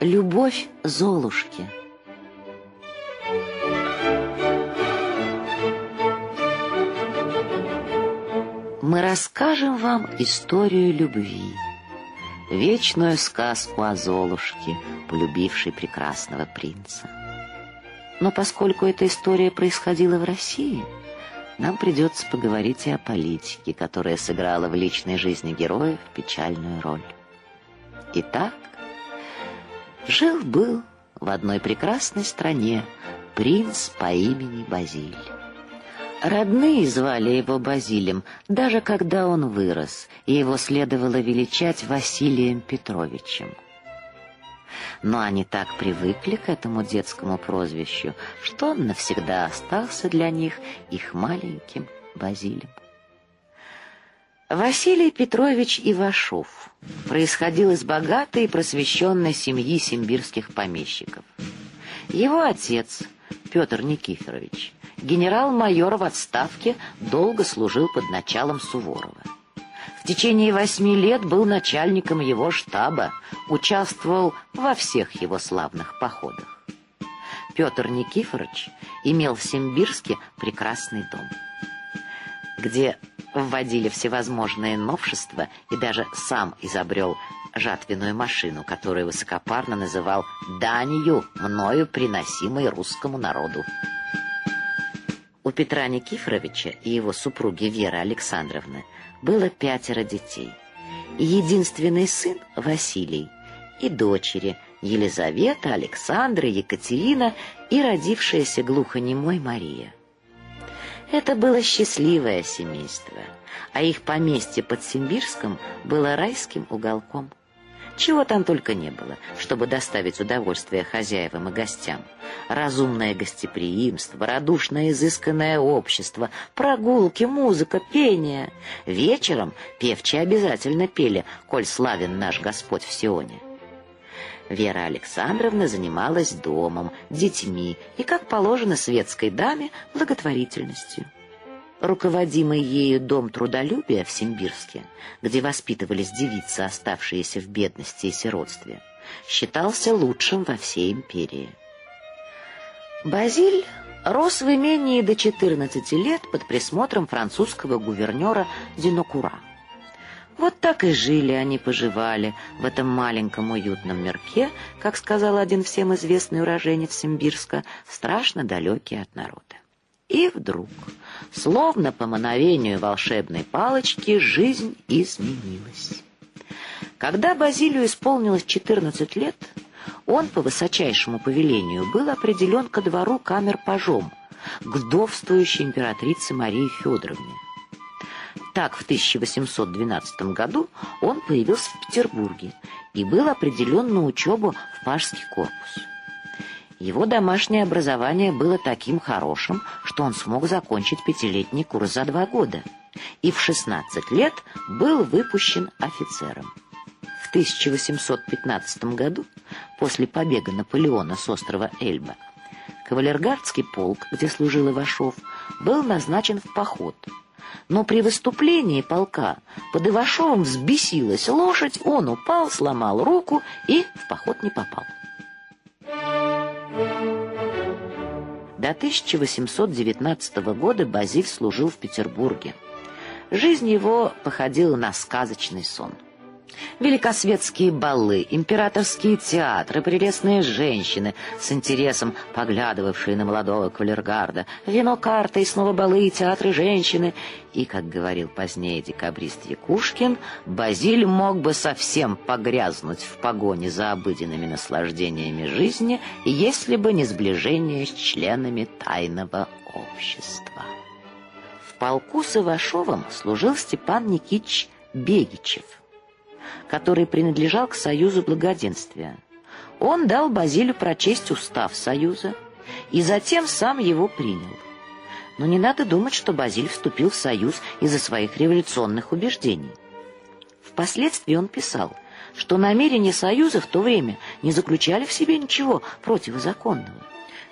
Любовь Золушки. Мы расскажем вам историю любви, вечную сказку о Золушке, полюбившей прекрасного принца. Но поскольку эта история происходила в России, нам придется поговорить и о политике, которая сыграла в личной жизни героев печальную роль. Итак, Жил-был в одной прекрасной стране принц по имени Базиль. Родные звали его Базилем, даже когда он вырос, и его следовало величать Василием Петровичем. Но они так привыкли к этому детскому прозвищу, что он навсегда остался для них их маленьким Базилем. Василий Петрович Ивашов происходил из богатой и просвещенной семьи симбирских помещиков. Его отец, Петр Никифорович, генерал-майор в отставке, долго служил под началом Суворова. В течение восьми лет был начальником его штаба, участвовал во всех его славных походах. Петр Никифорович имел в Симбирске прекрасный дом, где вводили всевозможные новшества и даже сам изобрел жатвенную машину, которую высокопарно называл «данью, мною приносимой русскому народу». У Петра Никифоровича и его супруги Веры Александровны было пятеро детей. И единственный сын Василий и дочери Елизавета, Александра, Екатерина и родившаяся глухонемой Мария. Это было счастливое семейство, а их поместье под Симбирском было райским уголком. Чего там только не было, чтобы доставить удовольствие хозяевам и гостям. Разумное гостеприимство, радушное изысканное общество, прогулки, музыка, пение. Вечером певчие обязательно пели «Коль славен наш Господь в Сионе». Вера Александровна занималась домом, детьми и, как положено светской даме, благотворительностью. Руководимый ею дом трудолюбия в Симбирске, где воспитывались девицы, оставшиеся в бедности и сиротстве, считался лучшим во всей империи. Базиль рос в имении до 14 лет под присмотром французского гувернера Зинокура. Вот так и жили они, поживали в этом маленьком уютном мирке, как сказал один всем известный уроженец Симбирска, страшно далекий от народа. И вдруг, словно по мановению волшебной палочки, жизнь изменилась. Когда Базилию исполнилось 14 лет, он по высочайшему повелению был определен ко двору камер-пажом, к вдовствующей императрице Марии Федоровне. Так, в 1812 году он появился в Петербурге и был определен на учебу в Пажский корпус. Его домашнее образование было таким хорошим, что он смог закончить пятилетний курс за два года и в 16 лет был выпущен офицером. В 1815 году, после побега Наполеона с острова Эльба, кавалергардский полк, где служил Ивашов, был назначен в поход – но при выступлении полка под Ивашовым взбесилась лошадь, он упал, сломал руку и в поход не попал. До 1819 года Базиль служил в Петербурге. Жизнь его походила на сказочный сон – Великосветские балы, императорские театры, прелестные женщины, с интересом поглядывавшие на молодого кавалергарда, вино, карты и снова балы, и театры, женщины. И, как говорил позднее декабрист Якушкин, Базиль мог бы совсем погрязнуть в погоне за обыденными наслаждениями жизни, если бы не сближение с членами тайного общества. В полку с Ивашовым служил Степан Никитич Бегичев – который принадлежал к Союзу Благоденствия. Он дал Базилю прочесть устав Союза и затем сам его принял. Но не надо думать, что Базиль вступил в Союз из-за своих революционных убеждений. Впоследствии он писал, что намерения Союза в то время не заключали в себе ничего противозаконного.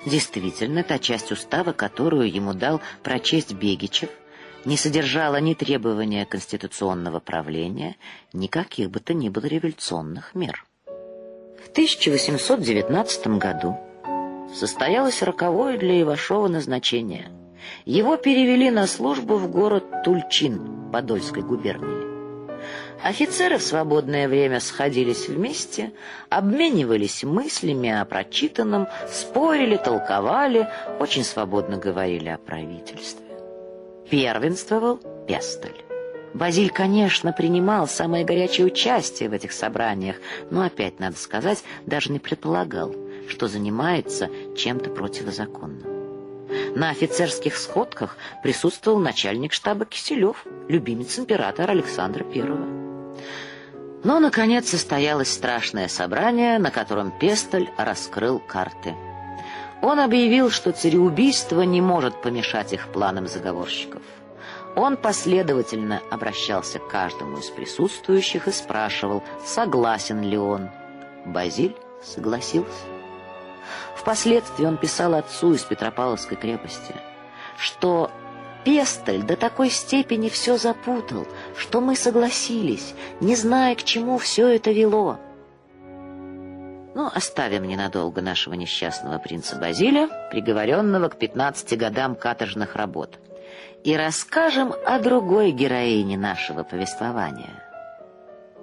Действительно, та часть устава, которую ему дал прочесть Бегичев – не содержала ни требования конституционного правления, ни каких бы то ни было революционных мер. В 1819 году состоялось роковое для Ивашова назначение. Его перевели на службу в город Тульчин Подольской губернии. Офицеры в свободное время сходились вместе, обменивались мыслями о прочитанном, спорили, толковали, очень свободно говорили о правительстве. Первенствовал Пестель. Базиль, конечно, принимал самое горячее участие в этих собраниях, но опять, надо сказать, даже не предполагал, что занимается чем-то противозаконным. На офицерских сходках присутствовал начальник штаба Киселев, любимец императора Александра I. Но, наконец, состоялось страшное собрание, на котором Пестель раскрыл карты. Он объявил, что цареубийство не может помешать их планам заговорщиков. Он последовательно обращался к каждому из присутствующих и спрашивал, согласен ли он. Базиль согласился. Впоследствии он писал отцу из Петропавловской крепости, что Пестель до такой степени все запутал, что мы согласились, не зная, к чему все это вело. Ну, оставим ненадолго нашего несчастного принца Базиля, приговоренного к 15 годам каторжных работ, и расскажем о другой героине нашего повествования.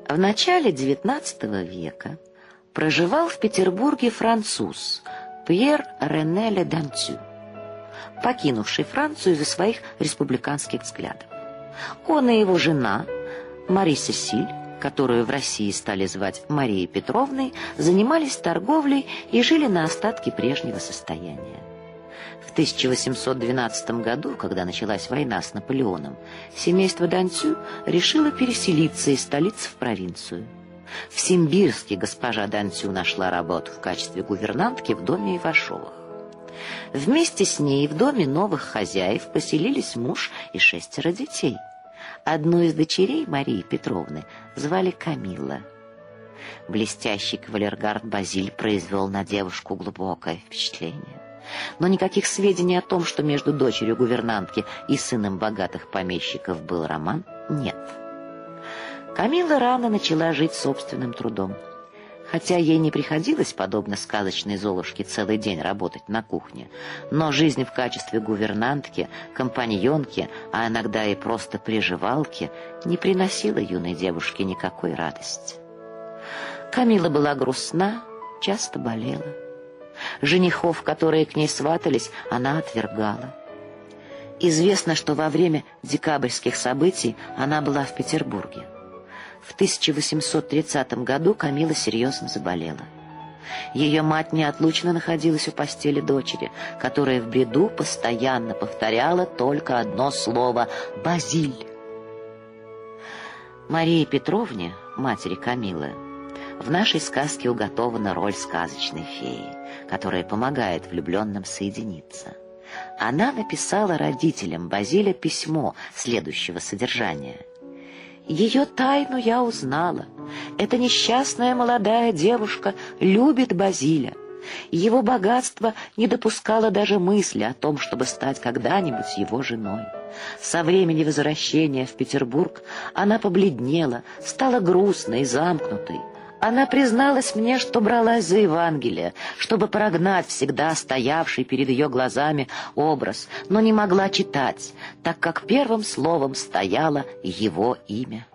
В начале XIX века проживал в Петербурге француз Пьер Рене Ледантю покинувший Францию из-за своих республиканских взглядов. Он и его жена, Мари Сесиль, которую в России стали звать Марией Петровной, занимались торговлей и жили на остатки прежнего состояния. В 1812 году, когда началась война с Наполеоном, семейство Данцю решило переселиться из столицы в провинцию. В Симбирске госпожа Данцю нашла работу в качестве гувернантки в доме Ивашовых. Вместе с ней в доме новых хозяев поселились муж и шестеро детей. Одну из дочерей Марии Петровны звали Камилла. Блестящий кавалергард Базиль произвел на девушку глубокое впечатление. Но никаких сведений о том, что между дочерью гувернантки и сыном богатых помещиков был роман, нет. Камилла рано начала жить собственным трудом. Хотя ей не приходилось, подобно сказочной Золушке, целый день работать на кухне, но жизнь в качестве гувернантки, компаньонки, а иногда и просто приживалки, не приносила юной девушке никакой радости. Камила была грустна, часто болела. Женихов, которые к ней сватались, она отвергала. Известно, что во время декабрьских событий она была в Петербурге. В 1830 году Камила серьезно заболела. Ее мать неотлучно находилась у постели дочери, которая в бреду постоянно повторяла только одно слово «Базиль». Марии Петровне, матери Камилы, в нашей сказке уготована роль сказочной феи, которая помогает влюбленным соединиться. Она написала родителям Базиля письмо следующего содержания – ее тайну я узнала. Эта несчастная молодая девушка любит Базиля. Его богатство не допускало даже мысли о том, чтобы стать когда-нибудь его женой. Со времени возвращения в Петербург она побледнела, стала грустной и замкнутой. Она призналась мне, что бралась за Евангелие, чтобы прогнать всегда стоявший перед ее глазами образ, но не могла читать, так как первым словом стояло его имя.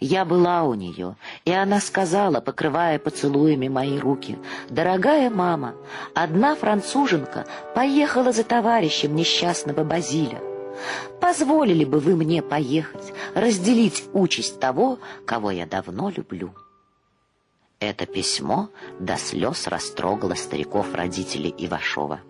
Я была у нее, и она сказала, покрывая поцелуями мои руки, «Дорогая мама, одна француженка поехала за товарищем несчастного Базиля. Позволили бы вы мне поехать, разделить участь того, кого я давно люблю?» Это письмо до слез растрогало стариков родителей Ивашова.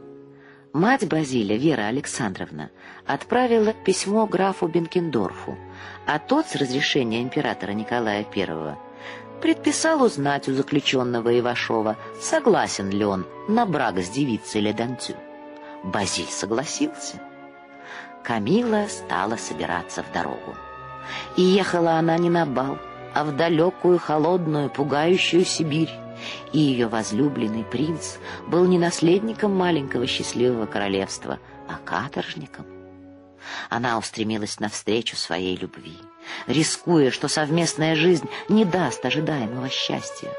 Мать Базиля, Вера Александровна, отправила письмо графу Бенкендорфу, а тот с разрешения императора Николая I предписал узнать у заключенного Ивашова, согласен ли он на брак с девицей Ледантю. Базиль согласился. Камила стала собираться в дорогу. И ехала она не на бал, а в далекую, холодную, пугающую Сибирь. И ее возлюбленный принц был не наследником маленького счастливого королевства, а каторжником. Она устремилась навстречу своей любви, рискуя, что совместная жизнь не даст ожидаемого счастья.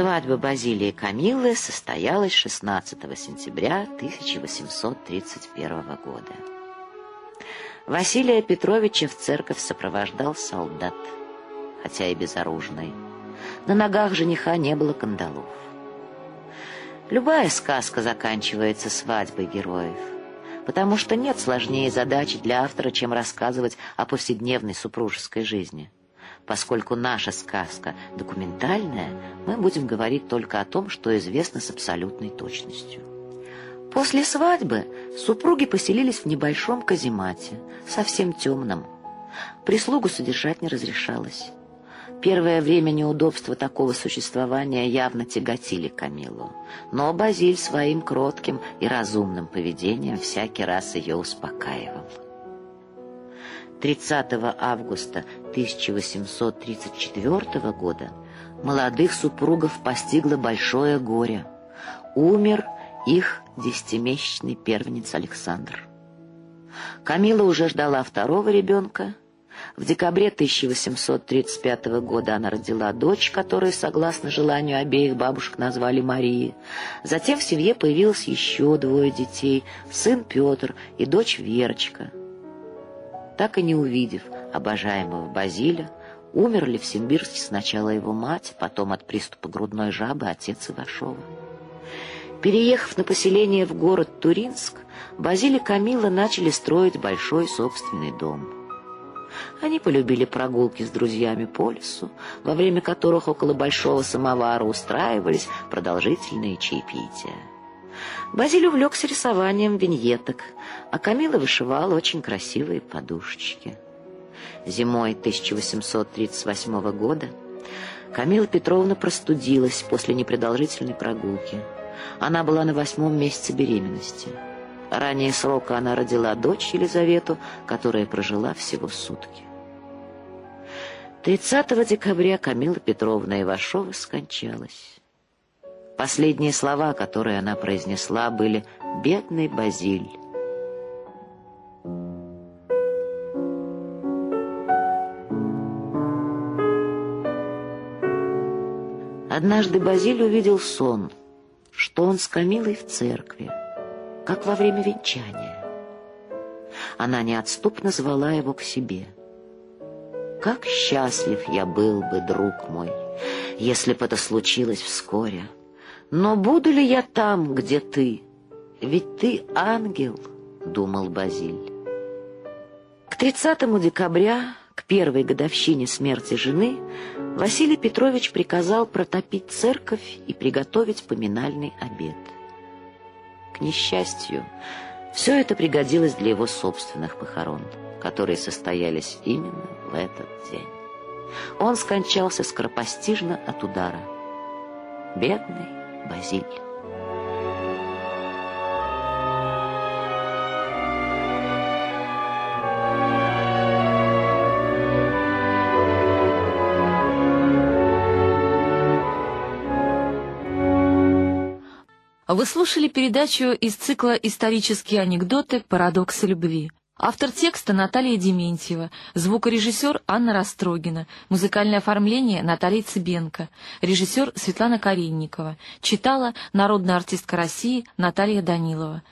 Свадьба Базилии Камиллы состоялась 16 сентября 1831 года. Василия Петровича в церковь сопровождал солдат, хотя и безоружный. На ногах жениха не было кандалов. Любая сказка заканчивается свадьбой героев, потому что нет сложнее задачи для автора, чем рассказывать о повседневной супружеской жизни. Поскольку наша сказка документальная, мы будем говорить только о том, что известно с абсолютной точностью. После свадьбы супруги поселились в небольшом каземате, совсем темном. Прислугу содержать не разрешалось. Первое время неудобства такого существования явно тяготили Камилу, но Базиль своим кротким и разумным поведением всякий раз ее успокаивал. 30 августа 1834 года молодых супругов постигло большое горе. Умер их десятимесячный первенец Александр. Камила уже ждала второго ребенка, в декабре 1835 года она родила дочь, которую, согласно желанию обеих бабушек, назвали Марией. Затем в семье появилось еще двое детей, сын Петр и дочь Верочка. Так и не увидев обожаемого Базиля, умерли в Симбирске сначала его мать, потом от приступа грудной жабы отец Ивашова. Переехав на поселение в город Туринск, Базиль и Камила начали строить большой собственный дом – они полюбили прогулки с друзьями по лесу, во время которых около большого самовара устраивались продолжительные чаепития. Базиль увлекся рисованием виньеток, а Камила вышивала очень красивые подушечки. Зимой 1838 года Камила Петровна простудилась после непродолжительной прогулки. Она была на восьмом месяце беременности. Ранее срока она родила дочь Елизавету, которая прожила всего сутки. 30 декабря Камила Петровна Ивашова скончалась. Последние слова, которые она произнесла, были «бедный Базиль». Однажды Базиль увидел сон, что он с Камилой в церкви как во время венчания. Она неотступно звала его к себе. «Как счастлив я был бы, друг мой, если бы это случилось вскоре! Но буду ли я там, где ты? Ведь ты ангел!» — думал Базиль. К 30 декабря, к первой годовщине смерти жены, Василий Петрович приказал протопить церковь и приготовить поминальный обед несчастью, все это пригодилось для его собственных похорон, которые состоялись именно в этот день. Он скончался скоропостижно от удара. Бедный Базиль. Вы слушали передачу из цикла «Исторические анекдоты. Парадоксы любви». Автор текста Наталья Дементьева, звукорежиссер Анна Растрогина, музыкальное оформление Наталья Цыбенко, режиссер Светлана Каренникова, читала народная артистка России Наталья Данилова.